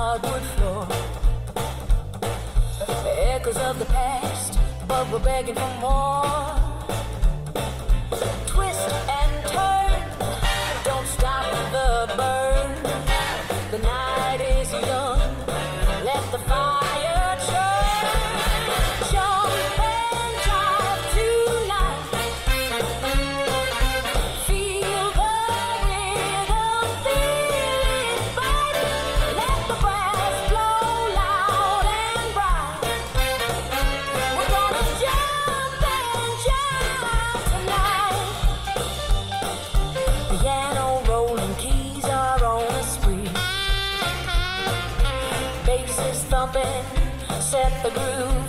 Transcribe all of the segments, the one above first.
hardwood floor. Echoes of the past, but we're begging for more. set the mood.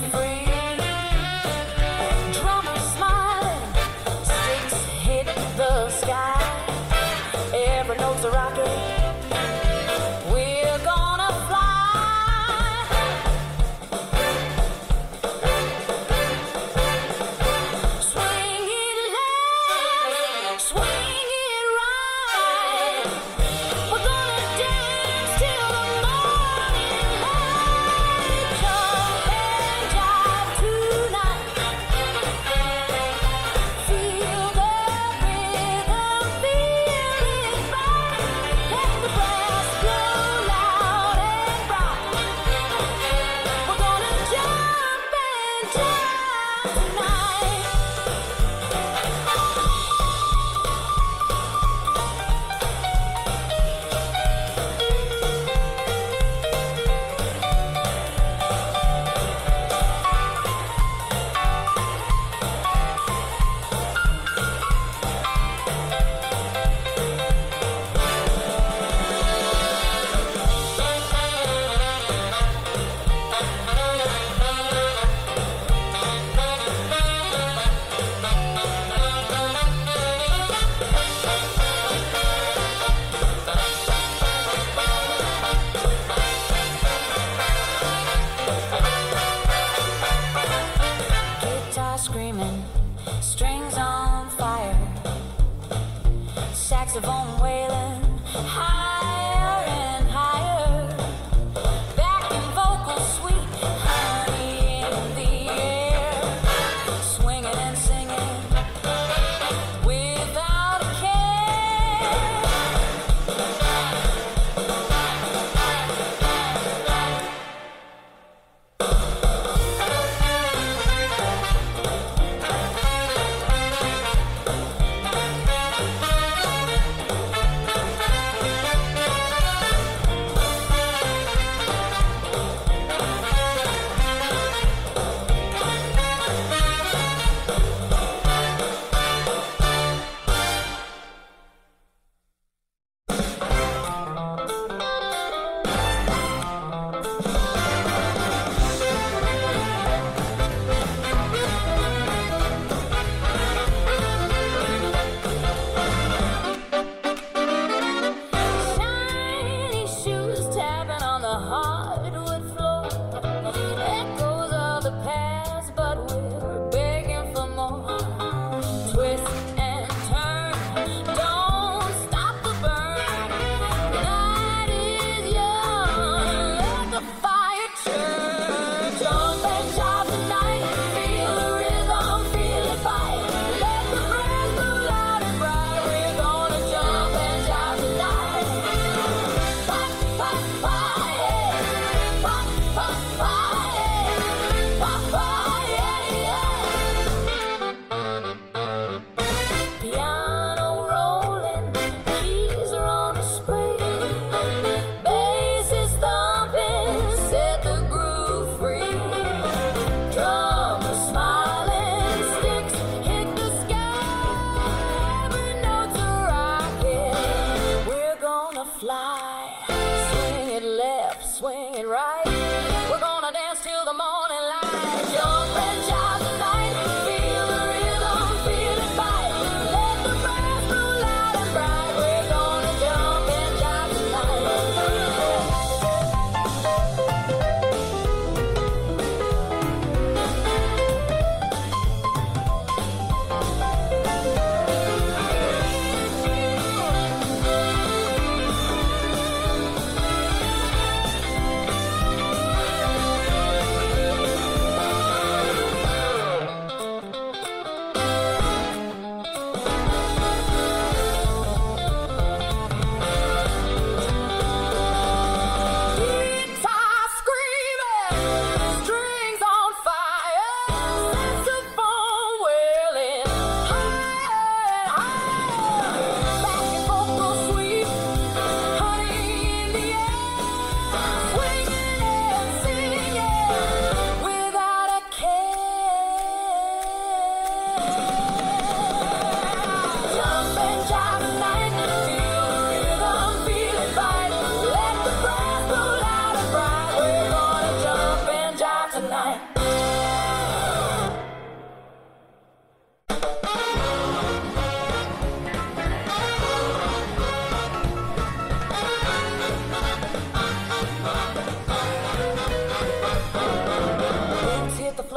swinging right.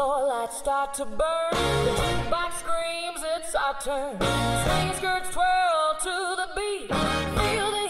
floor lights start to burn. The jukebox screams, it's our turn. Swing skirts twirl to the beat. Feel the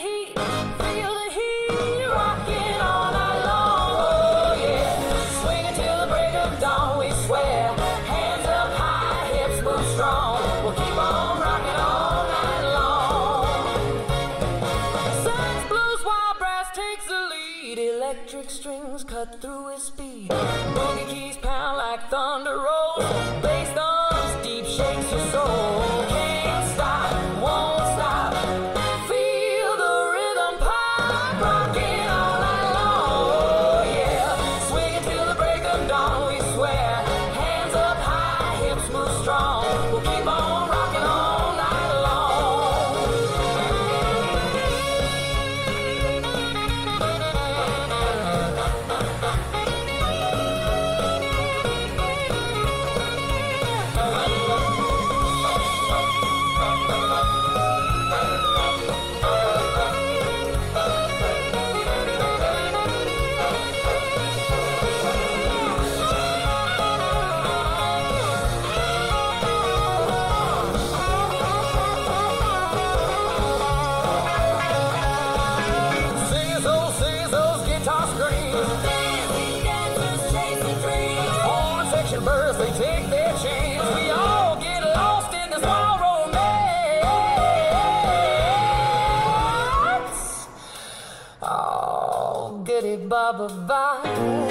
of vine.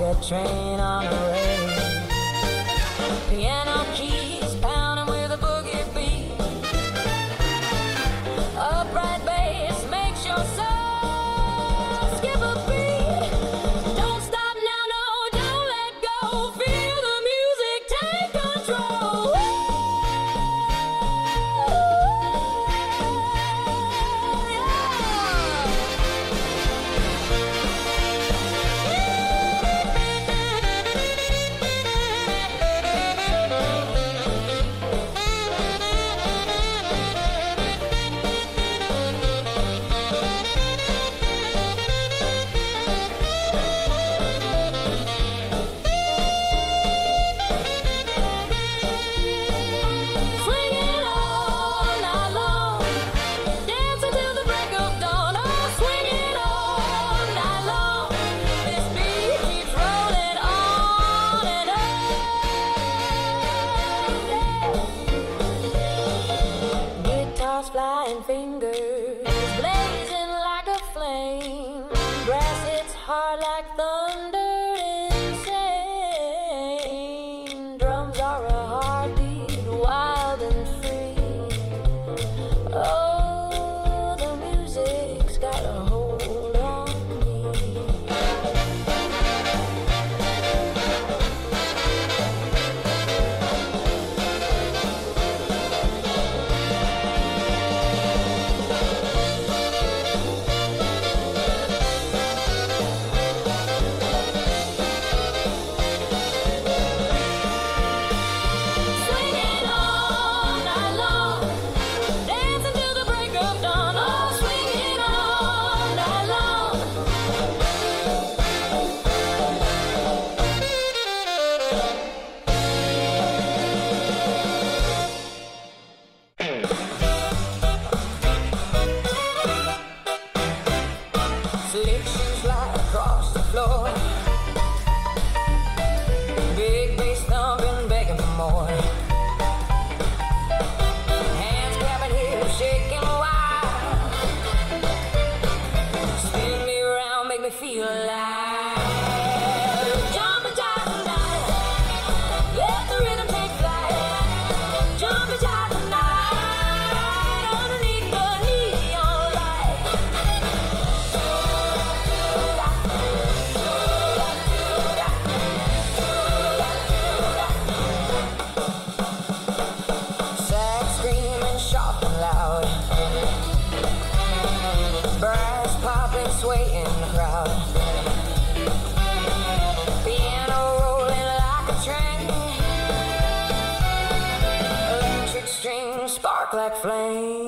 Like a train on a rail. Piano keys like flame.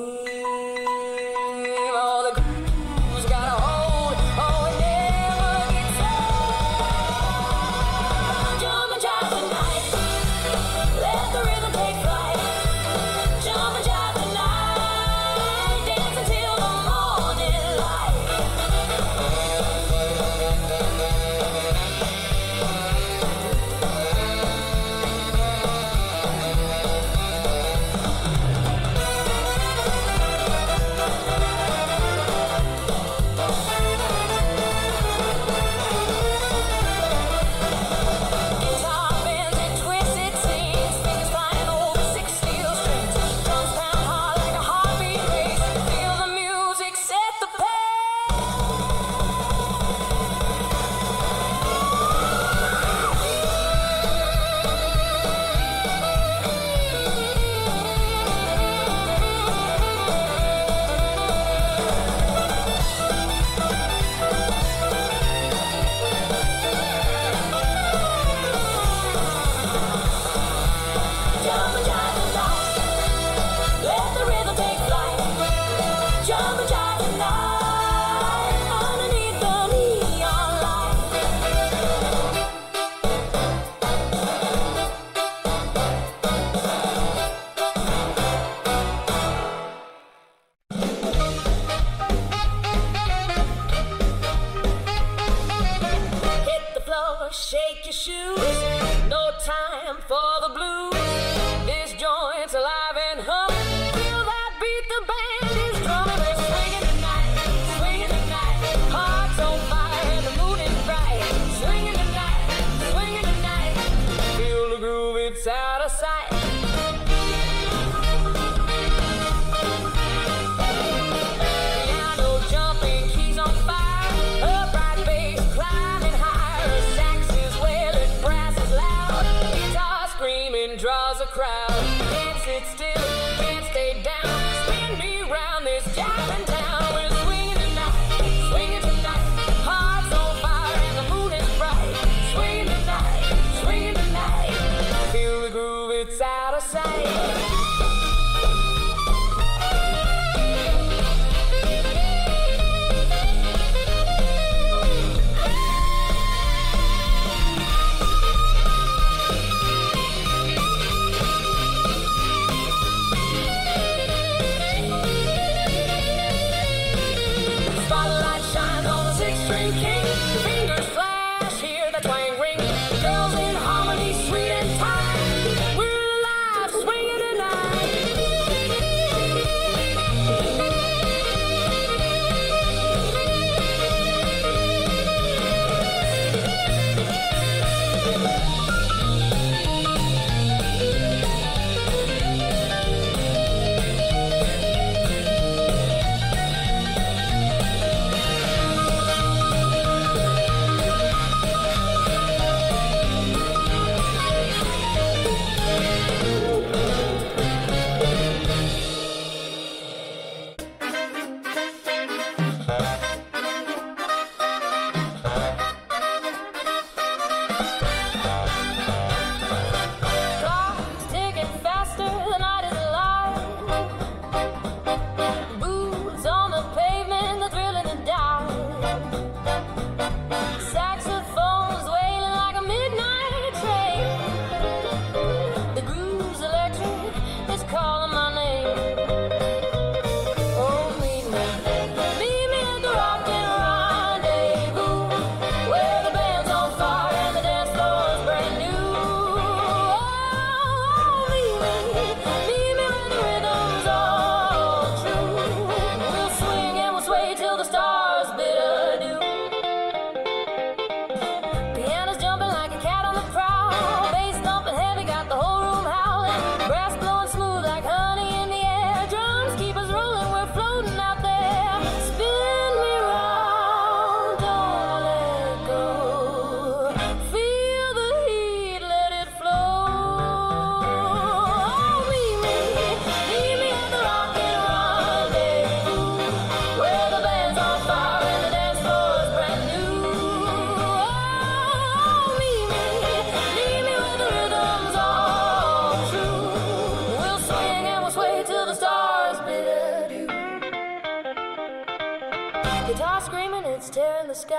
crowd. dance. it's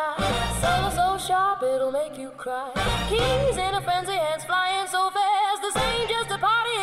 sky. Solo so sharp, it'll make you cry. Keys in a frenzy, hands flying so fast. This ain't just a party,